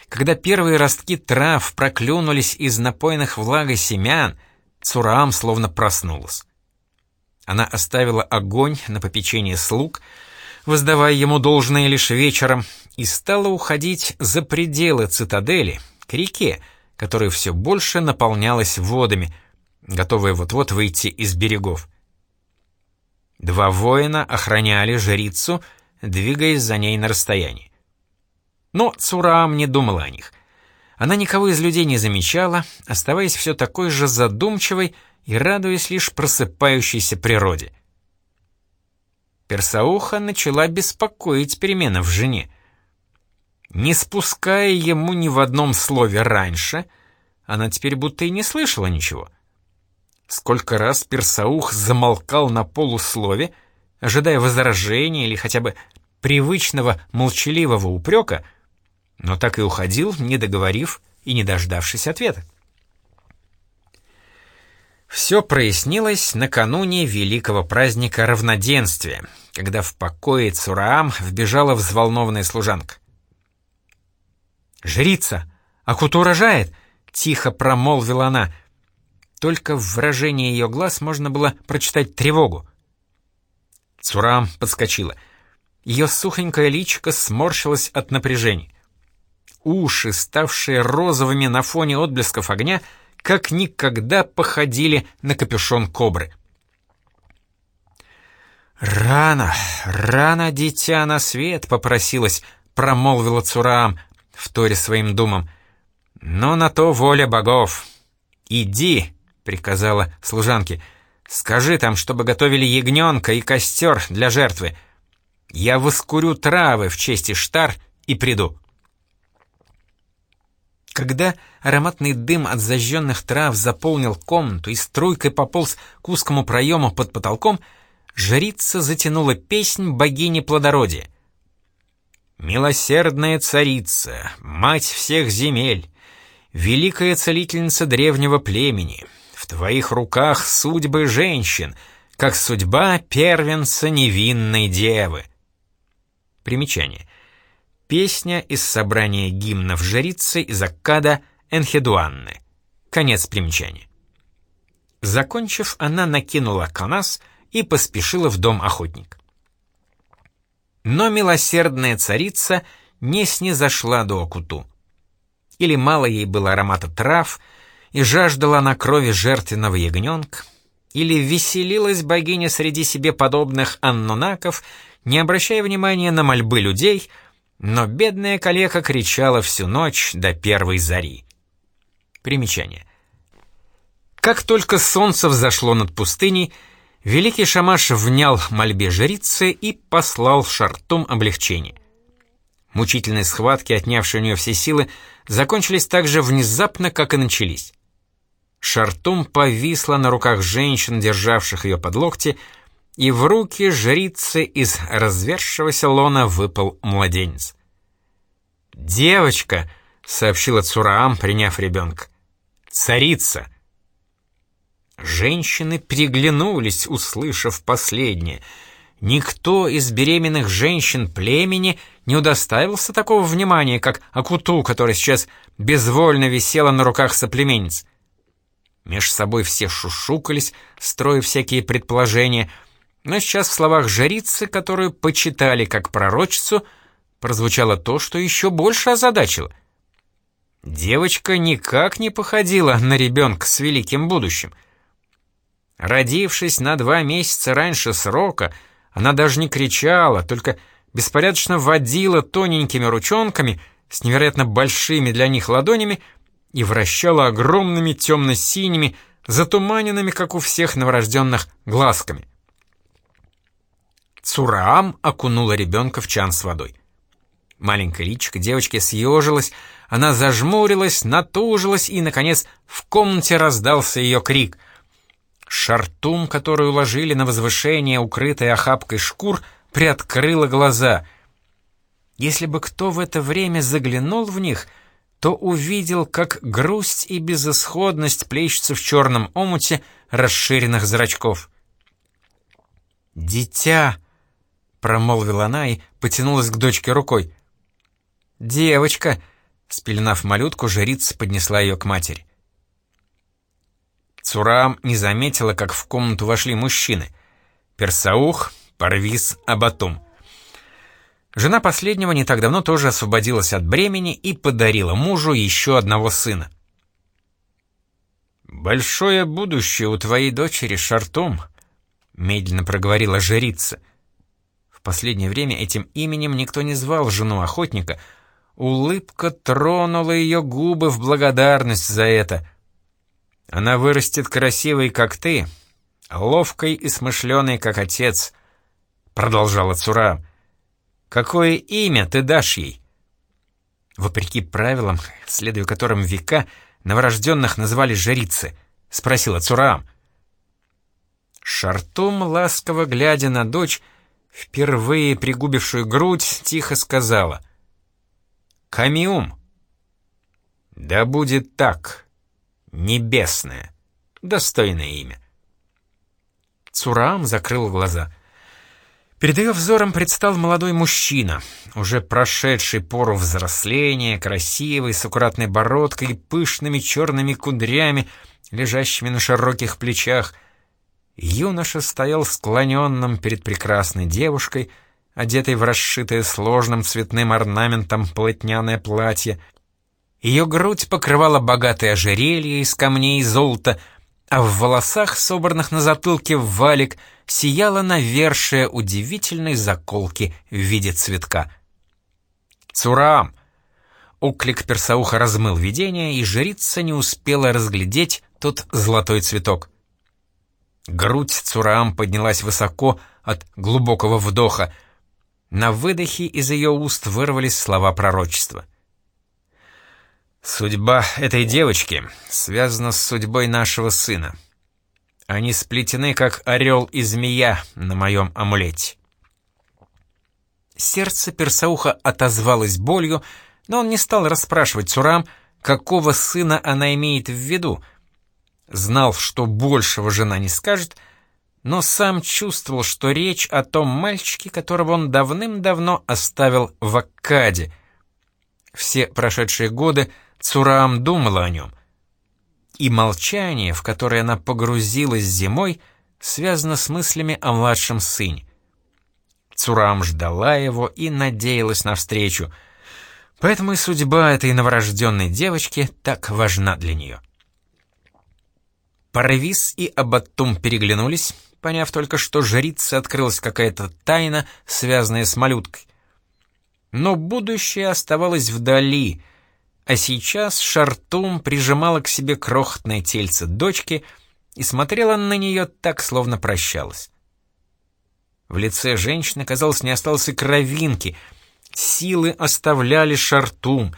когда первые ростки трав проклюнулись из напоенных влагой семян, Цураам словно проснулась. Она оставила огонь на попечение слуг, воздавая ему должное лишь вечером, и стала уходить за пределы цитадели, к реке, которая все больше наполнялась водами, готовая вот-вот выйти из берегов. Два воина охраняли жрицу — двигаясь за ней на расстоянии. Но Цурам не думала о них. Она никого из людей не замечала, оставаясь все такой же задумчивой и радуясь лишь просыпающейся природе. Персауха начала беспокоить перемена в жене. Не спуская ему ни в одном слове раньше, она теперь будто и не слышала ничего. Сколько раз Персаух замолкал на полуслове, ожидая возражения или хотя бы привычного молчаливого упрека, но так и уходил, не договорив и не дождавшись ответа. Все прояснилось накануне великого праздника равноденствия, когда в покое Цураам вбежала взволнованная служанка. «Жрица! Акут урожает!» — тихо промолвила она. Только в выражении ее глаз можно было прочитать тревогу. Цурам подскочила — ее сухонькое личико сморщилось от напряжения. Уши, ставшие розовыми на фоне отблесков огня, как никогда походили на капюшон кобры. «Рано, рано, дитя, на свет!» — попросилась, промолвила Цураам, вторя своим думам. «Но на то воля богов. Иди!» — приказала служанке. «Скажи там, чтобы готовили ягненка и костер для жертвы. Я воскурю травы в честь Иштар и приду. Когда ароматный дым от зажженных трав заполнил комнату и струйкой пополз к узкому проему под потолком, жрица затянула песнь богини плодородия. «Милосердная царица, мать всех земель, великая целительница древнего племени, в твоих руках судьбы женщин, как судьба первенца невинной девы». Примечание. Песня из собрания гимнов жрицы из Аккада Энхедуанны. Конец примечания. Закончив, она накинула канас и поспешила в дом охотник. Но милосердная царица не снизошла до Акуту. Или мало ей было аромата трав, и жаждала на крови жертвенного ягненка, или веселилась богиня среди себе подобных аннунаков не обращая внимания на мольбы людей, но бедная калека кричала всю ночь до первой зари. Примечание. Как только солнце взошло над пустыней, Великий Шамаш внял мольбе жрицы и послал Шартум облегчение. Мучительные схватки, отнявшие у нее все силы, закончились так же внезапно, как и начались. Шартум повисла на руках женщин, державших ее под локти, и в руки жрицы из развершегося лона выпал младенец. «Девочка!» — сообщила Цураам, приняв ребенка. «Царица!» Женщины приглянулись, услышав последнее. Никто из беременных женщин племени не удостаивался такого внимания, как Акуту, которая сейчас безвольно висела на руках соплеменниц. Меж собой все шушукались, строя всякие предположения, но сейчас в словах жрицы, которую почитали как пророчицу, прозвучало то, что еще больше озадачило. Девочка никак не походила на ребенка с великим будущим. Родившись на два месяца раньше срока, она даже не кричала, только беспорядочно водила тоненькими ручонками с невероятно большими для них ладонями и вращала огромными темно-синими, затуманенными, как у всех новорожденных, глазками. Цураам окунула ребенка в чан с водой. Маленькая личико девочки съежилась, она зажмурилась, натужилась, и, наконец, в комнате раздался ее крик. Шартум, которую уложили на возвышение, укрытой охапкой шкур, приоткрыла глаза. Если бы кто в это время заглянул в них, то увидел, как грусть и безысходность плещутся в черном омуте расширенных зрачков. «Дитя!» — промолвила она и потянулась к дочке рукой. «Девочка!» — спеленав малютку, жрица поднесла ее к матери. Цурам не заметила, как в комнату вошли мужчины. Персаух, Парвис, Абатум. Жена последнего не так давно тоже освободилась от бремени и подарила мужу еще одного сына. «Большое будущее у твоей дочери, Шартум», — медленно проговорила жрица. Последнее время этим именем никто не звал жену охотника. Улыбка тронула ее губы в благодарность за это — она вырастет красивой, как ты, ловкой и смышленой, как отец», — продолжала Цура. «Какое имя ты дашь ей?» «Вопреки правилам, следуя которым века, новорожденных называли жрицы», — спросила Цураам. Шартум, ласково глядя на дочь, впервые пригубившую грудь, тихо сказала. «Камиум». «Да будет так», Небесное. Достойное имя. Цурам закрыл глаза. Перед ее взором предстал молодой мужчина, уже прошедший пору взросления, красивый, с аккуратной бородкой пышными черными кудрями, лежащими на широких плечах. Юноша стоял склоненным перед прекрасной девушкой, одетой в расшитое сложным цветным орнаментом полотняное платье — ее грудь покрывала богатое ожерелье из камней и золота, а в волосах, собранных на затылке в валик, сияла навершие удивительной заколки в виде цветка. «Цурам!» Оклик персауха размыл видение, и жрица не успела разглядеть тот золотой цветок. Грудь Цураам поднялась высоко от глубокого вдоха. На выдохе из ее уст вырвались слова пророчества — Судьба этой девочки связана с судьбой нашего сына. Они сплетены, как орел и змея на моем амулете. Сердце Персауха отозвалось болью, но он не стал расспрашивать Цурам, какого сына она имеет в виду. Знал, что большего жена не скажет, но сам чувствовал, что речь о том мальчике, которого он давным-давно оставил в Аккаде. Все прошедшие годы — Цурам думала о нем. И молчание, в которое она погрузилась зимой, связано с мыслями о младшем сыне. Цурам ждала его и надеялась на встречу, поэтому и судьба этой новорожденной девочки так важна для нее. Парвис и Абаттум переглянулись, поняв только, что жрице открылась какая-то тайна, связанная с малюткой. Но будущее оставалось вдали — а сейчас Шартум прижимала к себе крохотное тельце дочки и смотрела на нее так, словно прощалась. В лице женщины, казалось, не осталось и кровинки. Силы оставляли шартум.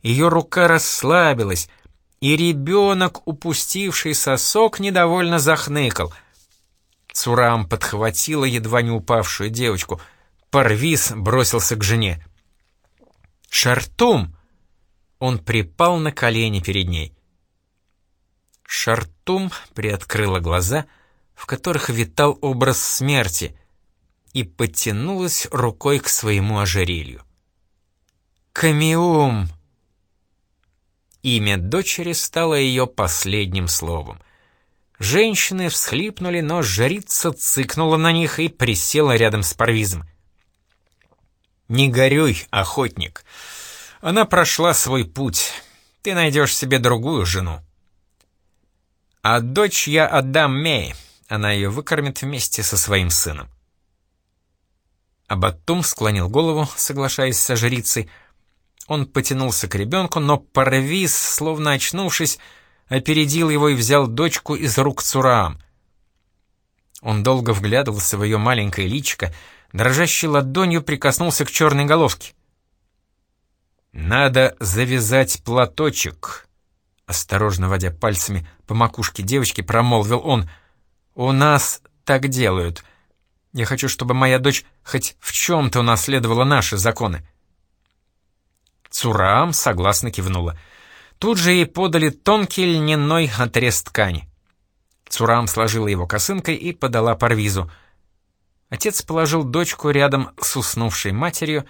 Ее рука расслабилась, и ребенок, упустивший сосок, недовольно захныкал. Цурам подхватила едва не упавшую девочку. Парвиз бросился к жене. «Шартум!» Он припал на колени перед ней. Шартум приоткрыла глаза, в которых витал образ смерти, и потянулась рукой к своему ожерелью. «Камиум!» Имя дочери стало ее последним словом. Женщины всхлипнули, но жрица цыкнула на них и присела рядом с Парвизом. «Не горюй, охотник. Она прошла свой путь. Ты найдешь себе другую жену». А дочь я отдам Мэй. Она ее выкормит вместе со своим сыном. Абаттум склонил голову, соглашаясь со жрицей. Он потянулся к ребенку, но Парвиз, словно очнувшись, опередил его и взял дочку из рук Цураам. Он долго вглядывался в ее маленькое личико, дрожащей ладонью прикоснулся к черной головке. «Надо завязать платочек», Осторожно водя пальцами по макушке девочки, промолвил он. «У нас так делают. Я хочу, чтобы моя дочь хоть в чем-то унаследовала наши законы». Цурам согласно кивнула. Тут же ей подали тонкий льняной отрез ткани. Цурам сложила его косынкой и подала Парвизу. Отец положил дочку рядом с уснувшей матерью,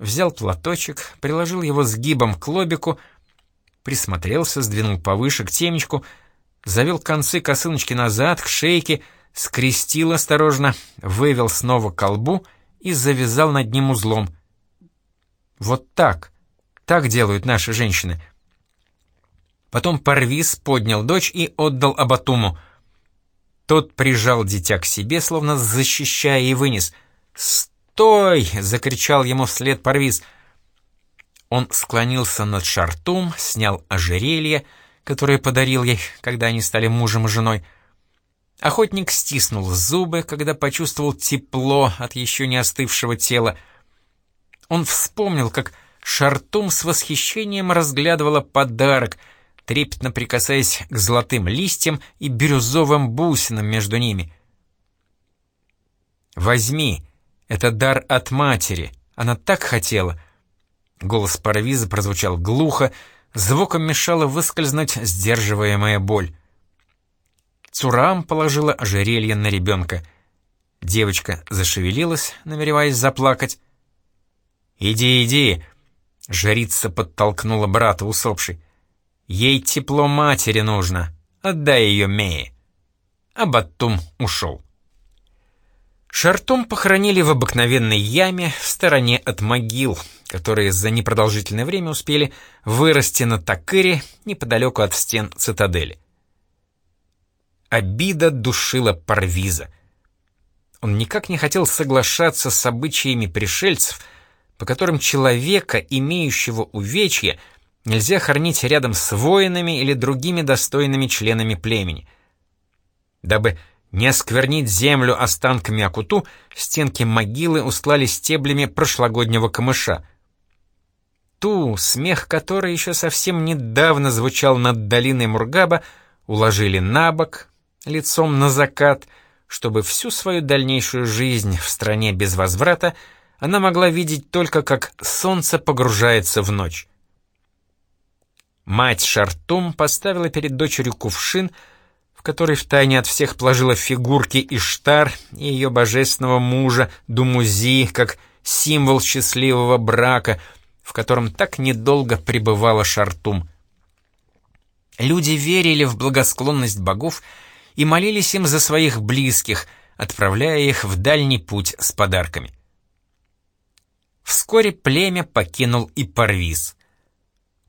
взял платочек, приложил его сгибом к лобику — присмотрелся, сдвинул повыше к темечку, завел концы косыночки назад, к шейке, скрестил осторожно, вывел снова колбу и завязал над ним узлом. Вот так, так делают наши женщины. Потом Парвиз поднял дочь и отдал Абатуму. Тот прижал дитя к себе, словно защищая и вынес. «Стой!» — закричал ему вслед Парвиз — он склонился над Шартум, снял ожерелье, которое подарил ей, когда они стали мужем и женой. Охотник стиснул зубы, когда почувствовал тепло от еще не остывшего тела. Он вспомнил, как Шартум с восхищением разглядывала подарок, трепетно прикасаясь к золотым листьям и бирюзовым бусинам между ними. «Возьми, это дар от матери, она так хотела», Голос Парвиза прозвучал глухо, звуком мешала выскользнуть сдерживаемая боль. Цурам положила ожерелье на ребенка. Девочка зашевелилась, намереваясь заплакать. «Иди, иди!» — жрица подтолкнула брата усопшей. «Ей тепло матери нужно. Отдай ее Мее». А Батум ушел. Шартом похоронили в обыкновенной яме в стороне от могил, которые за непродолжительное время успели вырасти на Такыре неподалеку от стен цитадели. Обида душила Парвиза. Он никак не хотел соглашаться с обычаями пришельцев, по которым человека, имеющего увечья, нельзя хоронить рядом с воинами или другими достойными членами племени. Дабы не осквернить землю останками Акуту, стенки могилы устлали стеблями прошлогоднего камыша. Ту, смех которой еще совсем недавно звучал над долиной Мургаба, уложили на бок, лицом на закат, чтобы всю свою дальнейшую жизнь в стране без возврата она могла видеть только, как солнце погружается в ночь. Мать Шартум поставила перед дочерью кувшин — в который втайне от всех положила фигурки Иштар и ее божественного мужа Думузи, как символ счастливого брака, в котором так недолго пребывала Шартум. Люди верили в благосклонность богов и молились им за своих близких, отправляя их в дальний путь с подарками. Вскоре племя покинул и Парвиз.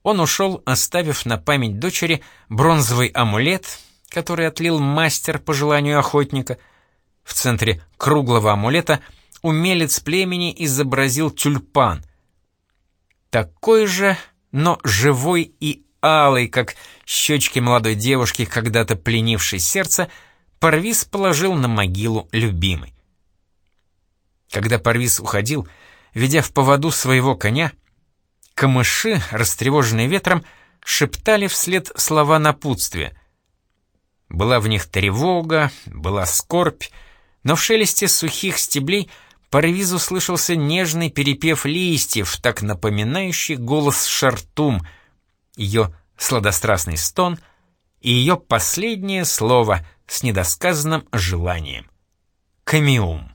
Он ушел, оставив на память дочери бронзовый амулет — который отлил мастер по желанию охотника. В центре круглого амулета умелец племени изобразил тюльпан. Такой же, но живой и алый, как щечки молодой девушки, когда-то пленившей сердце, Парвиз положил на могилу любимой. Когда Парвиз уходил, ведя в поводу своего коня, камыши, растревоженные ветром, шептали вслед слова напутствия. Была в них тревога, была скорбь, но в шелесте сухих стеблей Парвизу слышался нежный перепев листьев, так напоминающий голос Шартум, ее сладострастный стон и ее последнее слово с недосказанным желанием. Камиум.